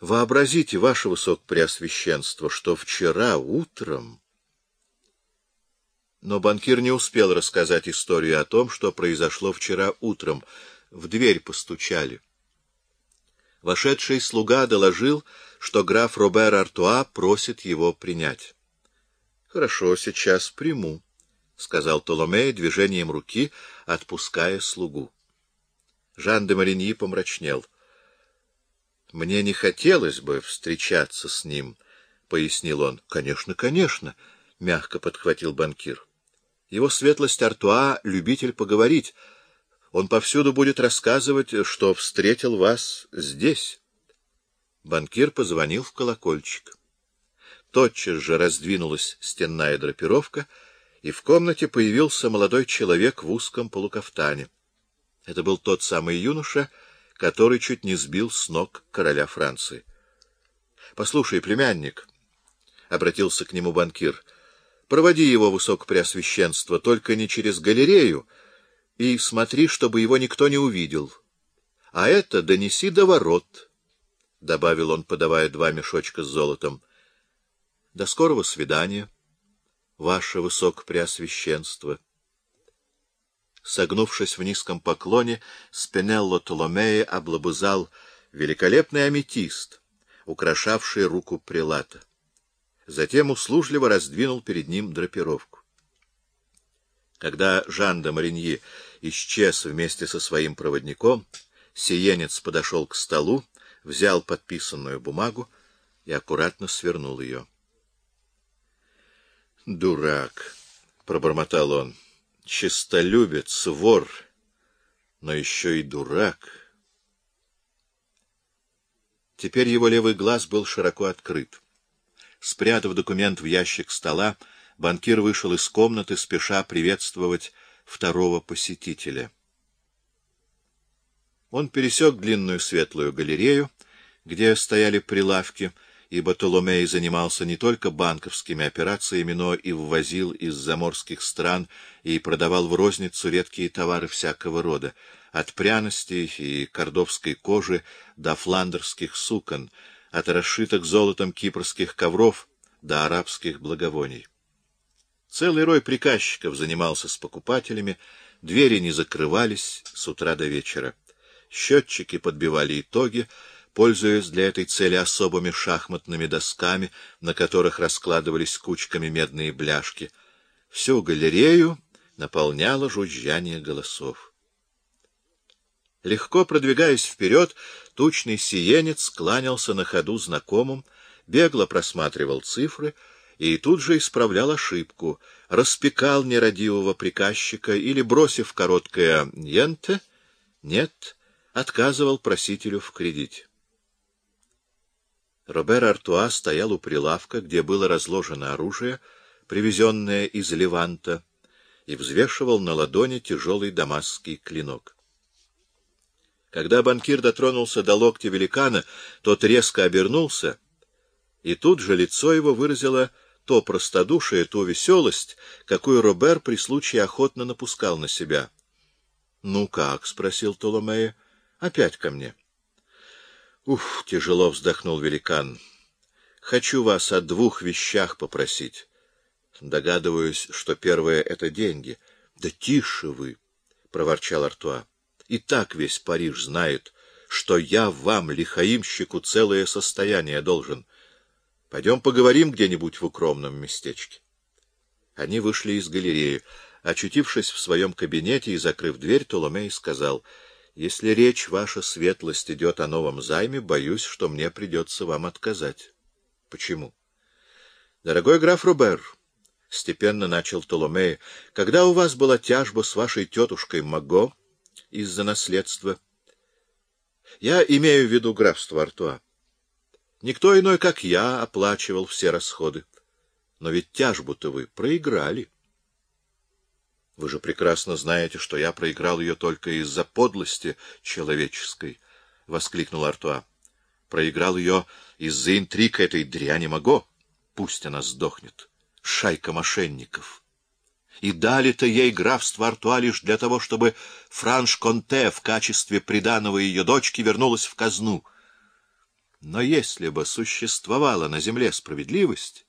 Вообразите, ваше высокопреосвященство, что вчера утром... Но банкир не успел рассказать историю о том, что произошло вчера утром. В дверь постучали. Вошедший слуга доложил, что граф Робер Артуа просит его принять. — Хорошо, сейчас приму, — сказал Толомей движением руки, отпуская слугу. Жан де Мариньи помрачнел. — Мне не хотелось бы встречаться с ним, — пояснил он. — Конечно, конечно, — мягко подхватил банкир. — Его светлость Артуа — любитель поговорить, — он повсюду будет рассказывать, что встретил вас здесь. Банкир позвонил в колокольчик. Тотчас же раздвинулась стенная драпировка, и в комнате появился молодой человек в узком полукафтане. Это был тот самый юноша, который чуть не сбил с ног короля Франции. — Послушай, племянник, — обратился к нему банкир, — проводи его высокопреосвященство только не через галерею, — и смотри, чтобы его никто не увидел. А это донеси до ворот, — добавил он, подавая два мешочка с золотом. — До скорого свидания, ваше высокопреосвященство. Согнувшись в низком поклоне, Спинелло Толомея облобызал великолепный аметист, украшавший руку прилата. Затем услужливо раздвинул перед ним драпировку. Когда Жан де Мариньи исчез вместе со своим проводником, сиенец подошел к столу, взял подписанную бумагу и аккуратно свернул ее. «Дурак!» — пробормотал он. «Чистолюбец, вор, но еще и дурак!» Теперь его левый глаз был широко открыт. Спрятав документ в ящик стола, банкир вышел из комнаты, спеша приветствовать второго посетителя. Он пересек длинную светлую галерею, где стояли прилавки, ибо Толомей занимался не только банковскими операциями, но и ввозил из заморских стран и продавал в розницу редкие товары всякого рода, от пряностей и кордовской кожи до фландерских сукон, от расшитых золотом кипрских ковров до арабских благовоний. Целый рой приказчиков занимался с покупателями, двери не закрывались с утра до вечера. Счетчики подбивали итоги, пользуясь для этой цели особыми шахматными досками, на которых раскладывались кучками медные бляшки. Всю галерею наполняло жужжание голосов. Легко продвигаясь вперед, тучный сиенец кланялся на ходу знакомым, бегло просматривал цифры — и тут же исправлял ошибку, распекал нерадивого приказчика или, бросив короткое «ньенте», «нет», отказывал просителю в кредите. Робер Артуа стоял у прилавка, где было разложено оружие, привезенное из Леванта, и взвешивал на ладони тяжелый дамасский клинок. Когда банкир дотронулся до локтя великана, тот резко обернулся, и тут же лицо его выразило то простодушие, ту веселость, какую Робер при случае охотно напускал на себя. — Ну как? — спросил Толомея. — Опять ко мне. — Ух, — тяжело вздохнул великан. — Хочу вас о двух вещах попросить. Догадываюсь, что первое — это деньги. — Да тише вы! — проворчал Артуа. — И так весь Париж знает, что я вам, лихаимщику, целое состояние должен. — Пойдем поговорим где-нибудь в укромном местечке. Они вышли из галереи. Очутившись в своем кабинете и закрыв дверь, Толомей сказал, — Если речь, ваша светлость, идет о новом займе, боюсь, что мне придется вам отказать. — Почему? — Дорогой граф Робер, — степенно начал Толомей, — когда у вас была тяжба с вашей тетушкой Маго из-за наследства... Я имею в виду графство Артуа. Никто иной, как я, оплачивал все расходы. Но ведь тяжбу-то вы проиграли. Вы же прекрасно знаете, что я проиграл ее только из-за подлости человеческой, — воскликнул Артуа. Проиграл ее из-за интриг этой дряни Маго. Пусть она сдохнет. Шайка мошенников. И дали-то ей графство Артуа лишь для того, чтобы Франш Конте в качестве приданого ее дочки вернулась в казну — Но если бы существовала на земле справедливость,